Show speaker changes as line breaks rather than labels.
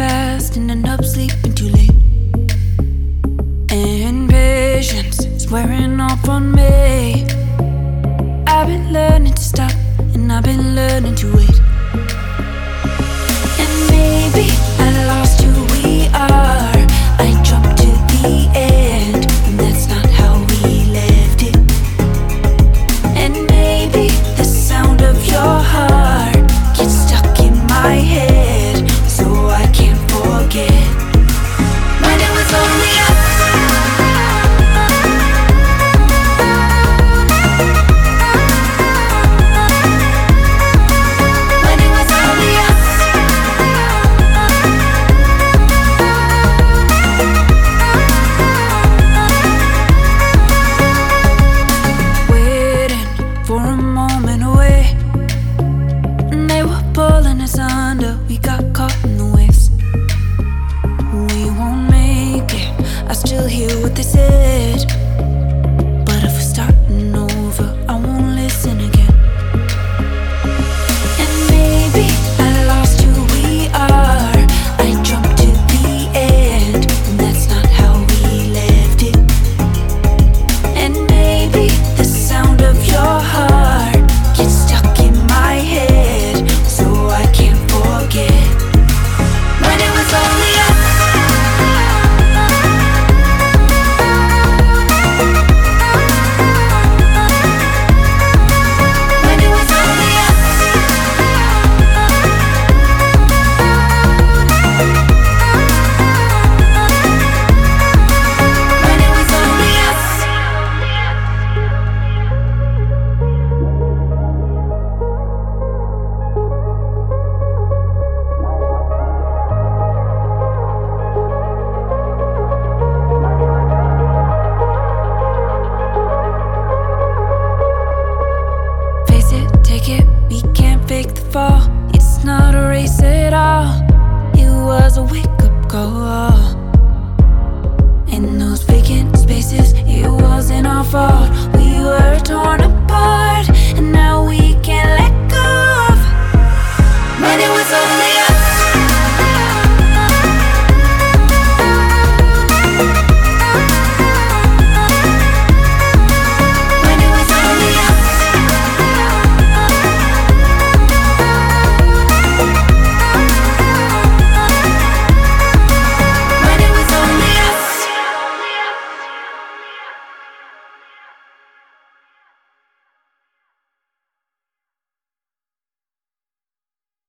fast and end up sleeping too late. And patience is wearing off on me. I've been learning to stop and I've been learning to wait. it fall. It's not a race at all. It was a wake up call. In those vacant spaces, it wasn't our fault.